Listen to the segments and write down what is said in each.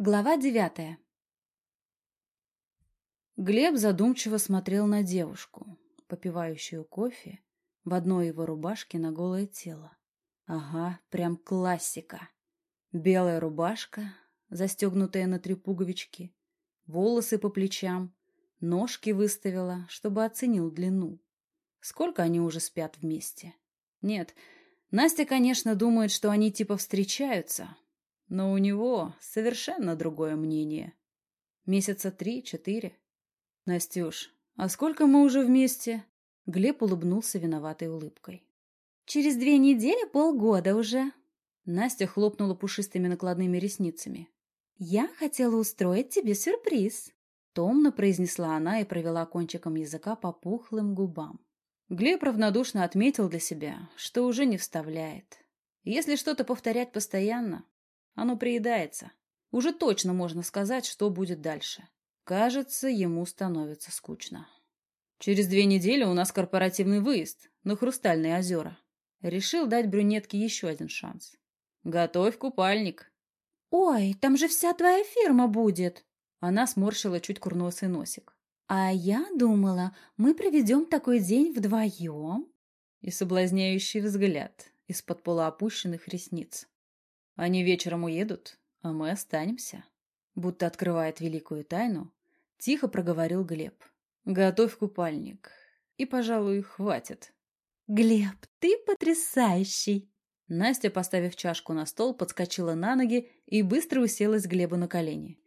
Глава девятая Глеб задумчиво смотрел на девушку, попивающую кофе, в одной его рубашке на голое тело. Ага, прям классика. Белая рубашка, застегнутая на три пуговички, волосы по плечам, ножки выставила, чтобы оценил длину. Сколько они уже спят вместе? Нет, Настя, конечно, думает, что они типа встречаются, но у него совершенно другое мнение. Месяца три-четыре. Настюш, а сколько мы уже вместе? Глеб улыбнулся виноватой улыбкой. Через две недели полгода уже. Настя хлопнула пушистыми накладными ресницами. Я хотела устроить тебе сюрприз. Томно произнесла она и провела кончиком языка по пухлым губам. Глеб равнодушно отметил для себя, что уже не вставляет. Если что-то повторять постоянно, оно приедается. Уже точно можно сказать, что будет дальше. Кажется, ему становится скучно. Через две недели у нас корпоративный выезд на Хрустальные озера. Решил дать брюнетке еще один шанс. Готовь купальник. Ой, там же вся твоя фирма будет. Она сморщила чуть курносый носик. «А я думала, мы проведем такой день вдвоем?» И соблазняющий взгляд из-под полуопущенных ресниц. «Они вечером уедут, а мы останемся». Будто открывает великую тайну, тихо проговорил Глеб. «Готовь купальник. И, пожалуй, хватит». «Глеб, ты потрясающий!» Настя, поставив чашку на стол, подскочила на ноги и быстро уселась Глебу на колени.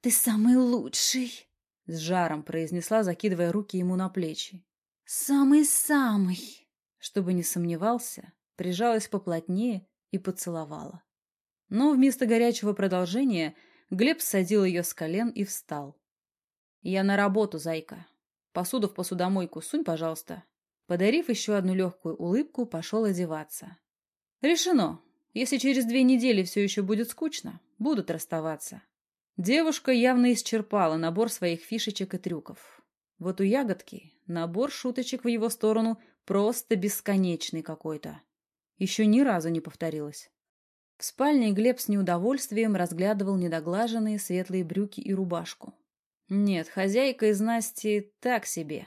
«Ты самый лучший!» С жаром произнесла, закидывая руки ему на плечи. «Самый-самый!» Чтобы не сомневался, прижалась поплотнее и поцеловала. Но вместо горячего продолжения Глеб садил ее с колен и встал. «Я на работу, зайка. Посуду в посудомойку сунь, пожалуйста». Подарив еще одну легкую улыбку, пошел одеваться. «Решено. Если через две недели все еще будет скучно, будут расставаться. Девушка явно исчерпала набор своих фишечек и трюков. Вот у ягодки набор шуточек в его сторону просто бесконечный какой-то. Еще ни разу не повторилось. В спальне Глеб с неудовольствием разглядывал недоглаженные светлые брюки и рубашку. Нет, хозяйка из Насти так себе.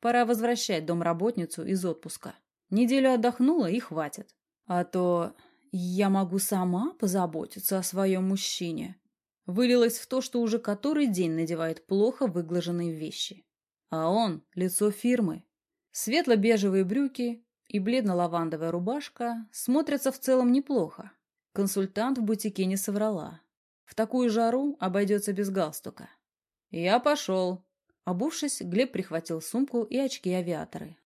Пора возвращать домработницу из отпуска. Неделю отдохнула и хватит. А то я могу сама позаботиться о своем мужчине вылилось в то, что уже который день надевает плохо выглаженные вещи. А он — лицо фирмы. Светло-бежевые брюки и бледно-лавандовая рубашка смотрятся в целом неплохо. Консультант в бутике не соврала. В такую жару обойдется без галстука. «Я пошел». Обувшись, Глеб прихватил сумку и очки-авиаторы.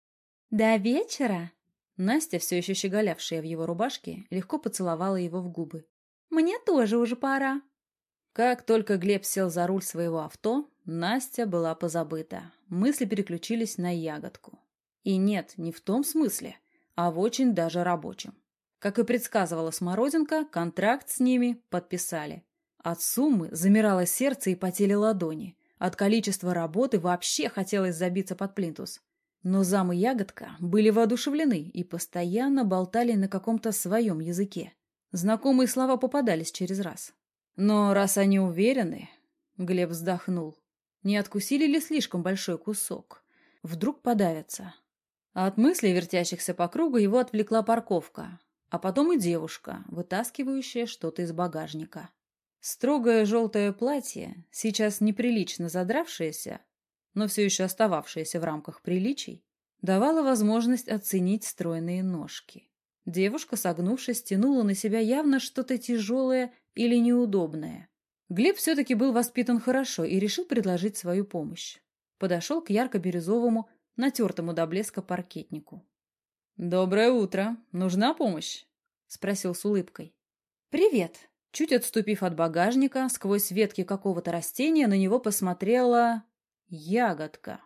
«До вечера?» Настя, все еще щеголявшая в его рубашке, легко поцеловала его в губы. «Мне тоже уже пора». Как только Глеб сел за руль своего авто, Настя была позабыта. Мысли переключились на ягодку. И нет, не в том смысле, а в очень даже рабочем. Как и предсказывала Смородинка, контракт с ними подписали. От суммы замирало сердце и потели ладони. От количества работы вообще хотелось забиться под плинтус. Но зам и ягодка были воодушевлены и постоянно болтали на каком-то своем языке. Знакомые слова попадались через раз. Но раз они уверены, Глеб вздохнул, не откусили ли слишком большой кусок? Вдруг подавятся. От мыслей, вертящихся по кругу, его отвлекла парковка, а потом и девушка, вытаскивающая что-то из багажника. Строгое желтое платье, сейчас неприлично задравшееся, но все еще остававшееся в рамках приличий, давало возможность оценить стройные ножки. Девушка, согнувшись, тянула на себя явно что-то тяжелое или неудобное. Глеб все-таки был воспитан хорошо и решил предложить свою помощь. Подошел к ярко-бирюзовому, натертому до блеска паркетнику. «Доброе утро. Нужна помощь?» — спросил с улыбкой. «Привет». Чуть отступив от багажника, сквозь ветки какого-то растения на него посмотрела... ягодка.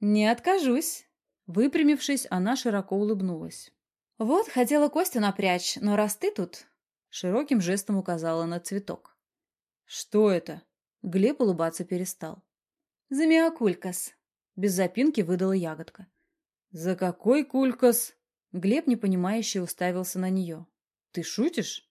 «Не откажусь». Выпрямившись, она широко улыбнулась. «Вот, хотела Костю напрячь, но раз ты тут...» Широким жестом указала на цветок. «Что это?» Глеб улыбаться перестал. «Замиокулькас», — без запинки выдала ягодка. «За какой кулькас?» Глеб непонимающе уставился на нее. «Ты шутишь?»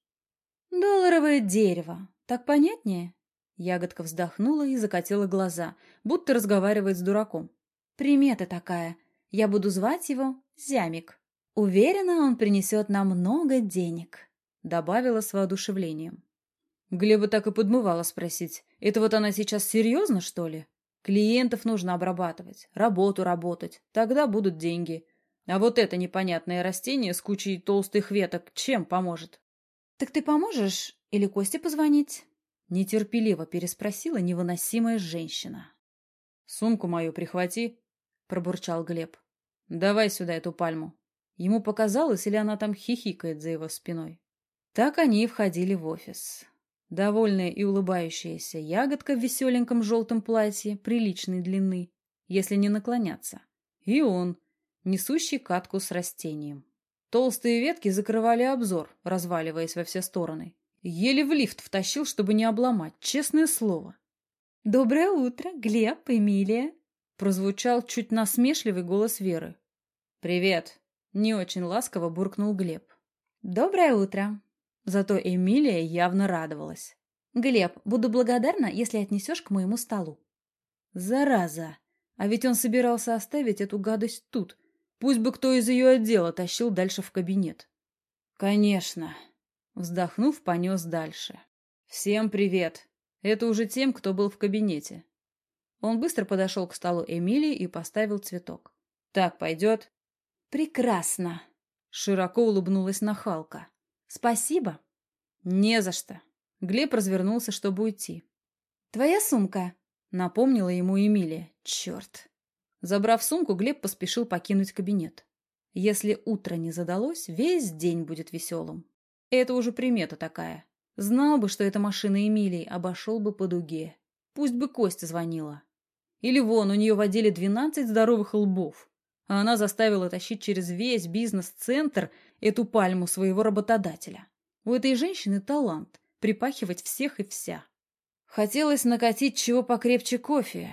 «Долларовое дерево. Так понятнее?» Ягодка вздохнула и закатила глаза, будто разговаривает с дураком. «Примета такая. Я буду звать его Зямик. Уверена, он принесет нам много денег», — добавила с воодушевлением. Глеба так и подмывала спросить. «Это вот она сейчас серьезно, что ли? Клиентов нужно обрабатывать, работу работать. Тогда будут деньги. А вот это непонятное растение с кучей толстых веток чем поможет?» «Так ты поможешь или Косте позвонить?» Нетерпеливо переспросила невыносимая женщина. «Сумку мою прихвати», — пробурчал Глеб. «Давай сюда эту пальму». Ему показалось, или она там хихикает за его спиной. Так они и входили в офис. Довольная и улыбающаяся ягодка в веселеньком желтом платье приличной длины, если не наклоняться. И он, несущий катку с растением. Толстые ветки закрывали обзор, разваливаясь во все стороны. Еле в лифт втащил, чтобы не обломать, честное слово. «Доброе утро, Глеб, Эмилия!» Прозвучал чуть насмешливый голос Веры. «Привет!» — не очень ласково буркнул Глеб. «Доброе утро!» Зато Эмилия явно радовалась. «Глеб, буду благодарна, если отнесешь к моему столу». «Зараза! А ведь он собирался оставить эту гадость тут. Пусть бы кто из ее отдела тащил дальше в кабинет». «Конечно!» Вздохнув, понес дальше. «Всем привет! Это уже тем, кто был в кабинете». Он быстро подошел к столу Эмилии и поставил цветок. «Так пойдет?» «Прекрасно!» Широко улыбнулась нахалка. «Спасибо!» «Не за что!» Глеб развернулся, чтобы уйти. «Твоя сумка!» Напомнила ему Эмилия. «Черт!» Забрав сумку, Глеб поспешил покинуть кабинет. Если утро не задалось, весь день будет веселым. Это уже примета такая. Знал бы, что это машина Эмилии, обошел бы по дуге. Пусть бы Костя звонила. Или вон, у нее в отделе двенадцать здоровых лбов. А она заставила тащить через весь бизнес-центр эту пальму своего работодателя. У этой женщины талант – припахивать всех и вся. Хотелось накатить чего покрепче кофе.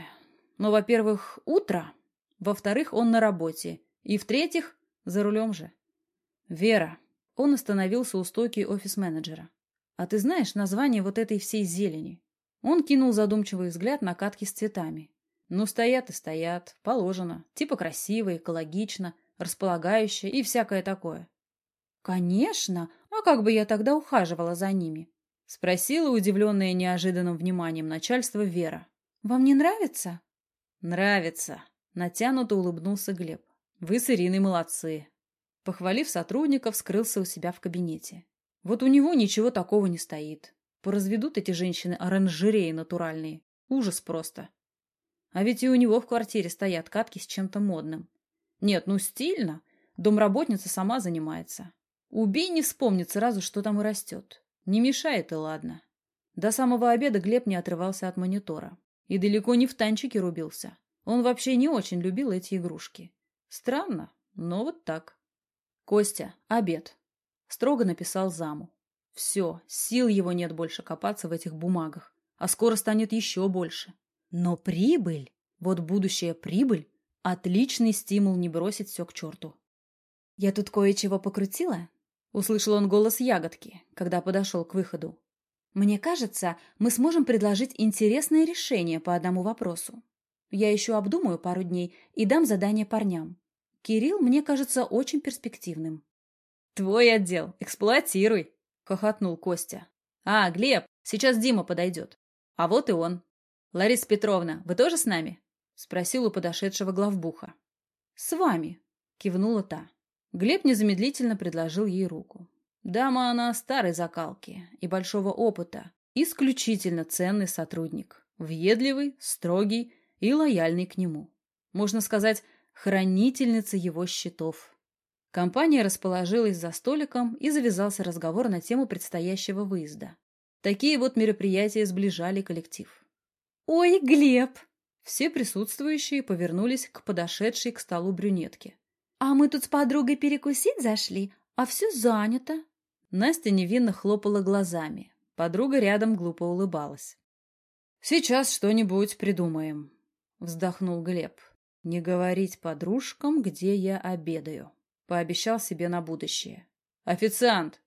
Но, во-первых, утро. Во-вторых, он на работе. И, в-третьих, за рулем же. Вера, он остановился у стойки офис-менеджера. «А ты знаешь название вот этой всей зелени?» Он кинул задумчивый взгляд на катки с цветами. «Ну, стоят и стоят. Положено. Типа красиво, экологично, располагающе и всякое такое». «Конечно! А как бы я тогда ухаживала за ними?» Спросила удивленная неожиданным вниманием начальства Вера. «Вам не нравится?» «Нравится!» Натянуто улыбнулся Глеб. «Вы с Ириной молодцы. Похвалив сотрудников, скрылся у себя в кабинете. Вот у него ничего такого не стоит. Поразведут эти женщины оранжереи натуральные. Ужас просто. А ведь и у него в квартире стоят катки с чем-то модным. Нет, ну стильно. Домработница сама занимается. Убей, не вспомнит сразу, что там и растет. Не мешает и ладно. До самого обеда Глеб не отрывался от монитора. И далеко не в танчике рубился. Он вообще не очень любил эти игрушки. Странно, но вот так. «Костя, обед», — строго написал заму. «Все, сил его нет больше копаться в этих бумагах, а скоро станет еще больше. Но прибыль, вот будущая прибыль, отличный стимул не бросить все к черту». «Я тут кое-чего покрутила», — услышал он голос ягодки, когда подошел к выходу. «Мне кажется, мы сможем предложить интересное решение по одному вопросу. Я еще обдумаю пару дней и дам задание парням. Кирилл мне кажется очень перспективным. «Твой отдел, эксплуатируй!» — хохотнул Костя. «А, Глеб, сейчас Дима подойдет. А вот и он. Лариса Петровна, вы тоже с нами?» — спросил у подошедшего главбуха. «С вами», — кивнула та. Глеб незамедлительно предложил ей руку. Дама она старой закалки и большого опыта, исключительно ценный сотрудник, въедливый, строгий и лояльный к нему. Можно сказать, хранительница его счетов. Компания расположилась за столиком и завязался разговор на тему предстоящего выезда. Такие вот мероприятия сближали коллектив. «Ой, Глеб!» Все присутствующие повернулись к подошедшей к столу брюнетке. «А мы тут с подругой перекусить зашли, а все занято». Настя невинно хлопала глазами. Подруга рядом глупо улыбалась. «Сейчас что-нибудь придумаем», — вздохнул Глеб. Не говорить подружкам, где я обедаю. Пообещал себе на будущее. Официант!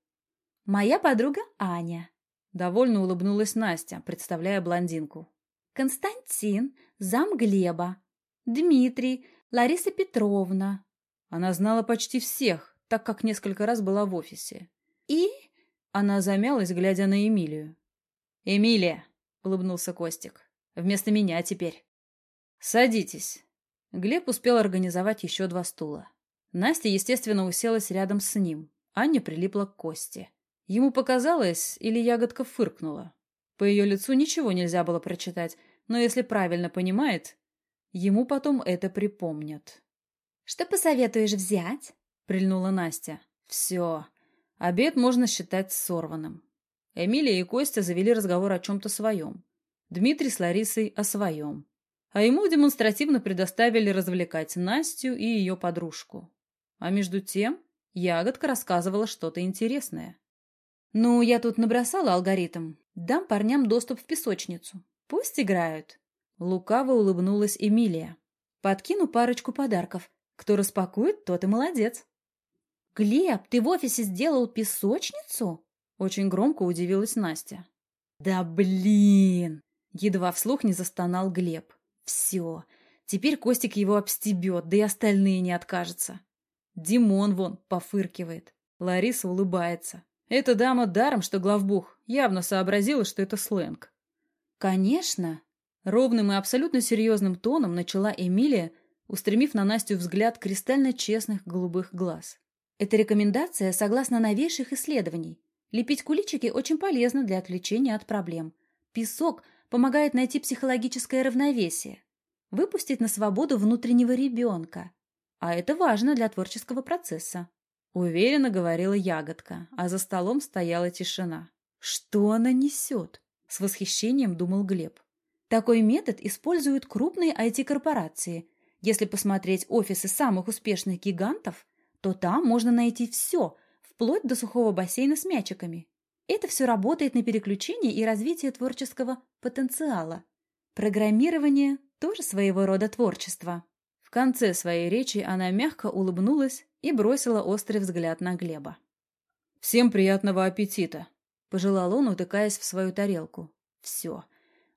Моя подруга Аня. Довольно улыбнулась Настя, представляя блондинку. «Константин, зам Глеба. Дмитрий, Лариса Петровна». Она знала почти всех, так как несколько раз была в офисе. «И?» Она замялась, глядя на Эмилию. «Эмилия!» — улыбнулся Костик. «Вместо меня теперь». «Садитесь». Глеб успел организовать еще два стула. Настя, естественно, уселась рядом с ним. Аня прилипла к Косте. Ему показалось, или ягодка фыркнула. По ее лицу ничего нельзя было прочитать, но если правильно понимает, ему потом это припомнят. «Что посоветуешь взять?» — прильнула Настя. «Все. Обед можно считать сорванным». Эмилия и Костя завели разговор о чем-то своем. Дмитрий с Ларисой о своем. А ему демонстративно предоставили развлекать Настю и ее подружку. А между тем ягодка рассказывала что-то интересное. «Ну, я тут набросала алгоритм. Дам парням доступ в песочницу. Пусть играют». Лукаво улыбнулась Эмилия. «Подкину парочку подарков. Кто распакует, тот и молодец». «Глеб, ты в офисе сделал песочницу?» Очень громко удивилась Настя. «Да блин!» Едва вслух не застонал Глеб. «Все. Теперь Костик его обстебет, да и остальные не откажутся. Димон вон пофыркивает. Лариса улыбается. Эта дама даром, что главбух, явно сообразила, что это сленг. «Конечно!» Ровным и абсолютно серьезным тоном начала Эмилия, устремив на Настю взгляд кристально честных голубых глаз. «Это рекомендация согласно новейших исследований. Лепить куличики очень полезно для отвлечения от проблем. Песок помогает найти психологическое равновесие, выпустить на свободу внутреннего ребенка. А это важно для творческого процесса. Уверенно говорила ягодка, а за столом стояла тишина. Что она несет? С восхищением думал Глеб. Такой метод используют крупные IT-корпорации. Если посмотреть офисы самых успешных гигантов, то там можно найти все, вплоть до сухого бассейна с мячиками. Это все работает на переключение и развитие творческого потенциала. Программирование – тоже своего рода творчество. В конце своей речи она мягко улыбнулась и бросила острый взгляд на Глеба. «Всем приятного аппетита!» – пожелал он, утыкаясь в свою тарелку. «Все.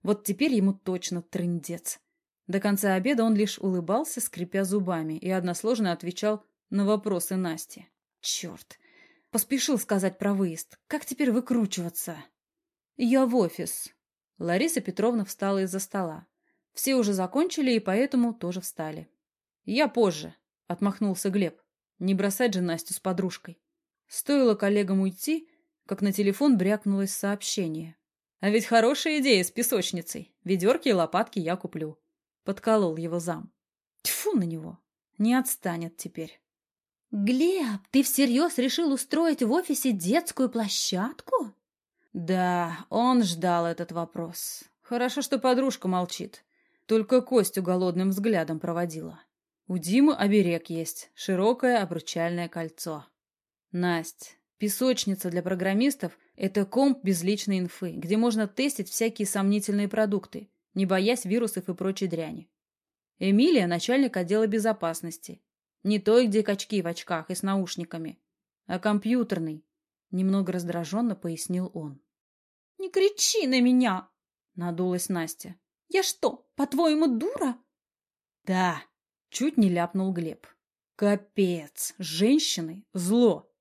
Вот теперь ему точно трындец». До конца обеда он лишь улыбался, скрипя зубами, и односложно отвечал на вопросы Насти. «Черт! Поспешил сказать про выезд. Как теперь выкручиваться?» «Я в офис». Лариса Петровна встала из-за стола. Все уже закончили и поэтому тоже встали. «Я позже», — отмахнулся Глеб. «Не бросать же Настю с подружкой». Стоило коллегам уйти, как на телефон брякнулось сообщение. «А ведь хорошая идея с песочницей. Ведерки и лопатки я куплю». Подколол его зам. Тьфу на него. Не отстанет теперь. «Глеб, ты всерьез решил устроить в офисе детскую площадку?» Да, он ждал этот вопрос. Хорошо, что подружка молчит. Только Костю голодным взглядом проводила. У Димы оберег есть, широкое обручальное кольцо. Насть, песочница для программистов – это комп без личной инфы, где можно тестить всякие сомнительные продукты, не боясь вирусов и прочей дряни. Эмилия – начальник отдела безопасности. Не той, где качки в очках и с наушниками, а компьютерный, немного раздраженно пояснил он. «Не кричи на меня!» – надулась Настя. «Я что, по-твоему, дура?» «Да», Чуть не ляпнул Глеб. Капец, женщины – зло.